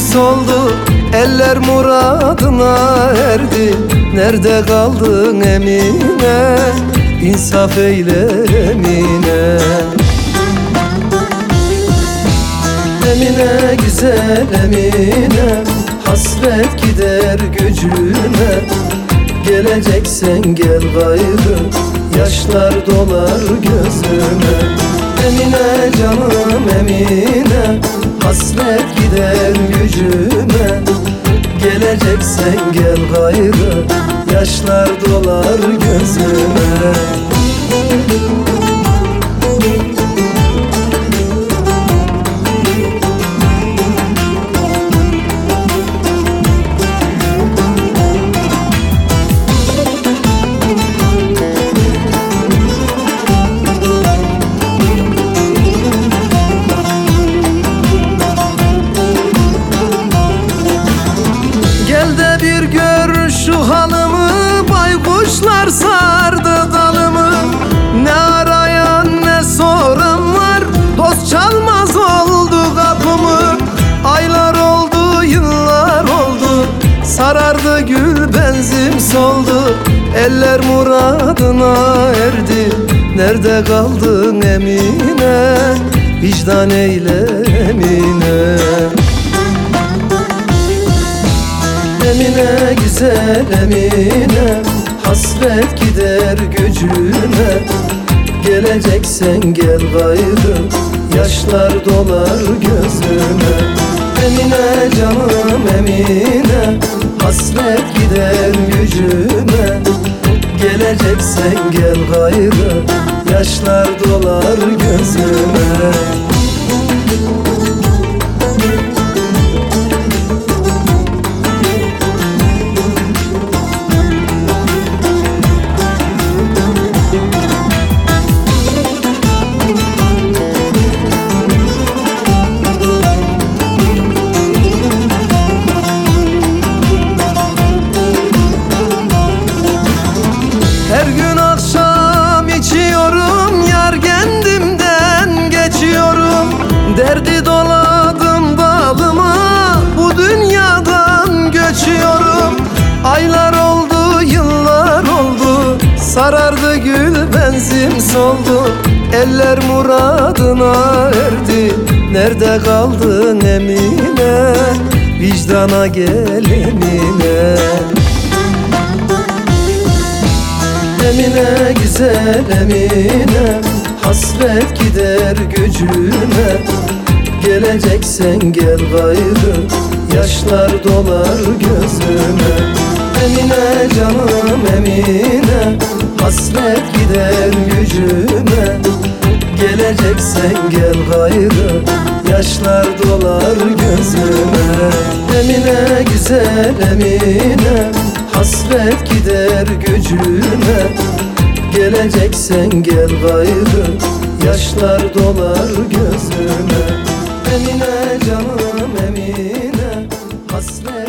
soldu. Eller muradına erdi. Nerede kaldın Emine? İnsaf eyle Emine. Emine güzel Emine. Hasret gider gücüne. Geleceksen gel gayrı. Yaşlar dolar gözüme Emine canım Emine Hasret gider gücüme. Geleceksen gel gayrı. Yaşlar dolar gözüme Eller muradına erdi. Nerede kaldın Emine? Vicdan eyle Emine. Emine güzel Emine. Hasret gider gücüne. Geleceksen gel gayrı. Yaşlar dolar gözüme Emine canım Emine. Hasret gider gücüme Geleceksen gel gayrı. Yaşlar dolar gözüme Sarardı gül benzim soldu. Eller muradına erdi. Nerede kaldın Emine Vicdana gel Emine Emine güzel Emine Hasret gider gücüme Geleceksen gel gayrı. Yaşlar dolar gözüme Emine canım Emine Hasret gider gücüme Geleceksen gel gayrı Yaşlar dolar gözüme. Emine güzel Emine Hasret gider gücüme Geleceksen gel gayrı Yaşlar dolar gözüme. Emine canım Emine Hasret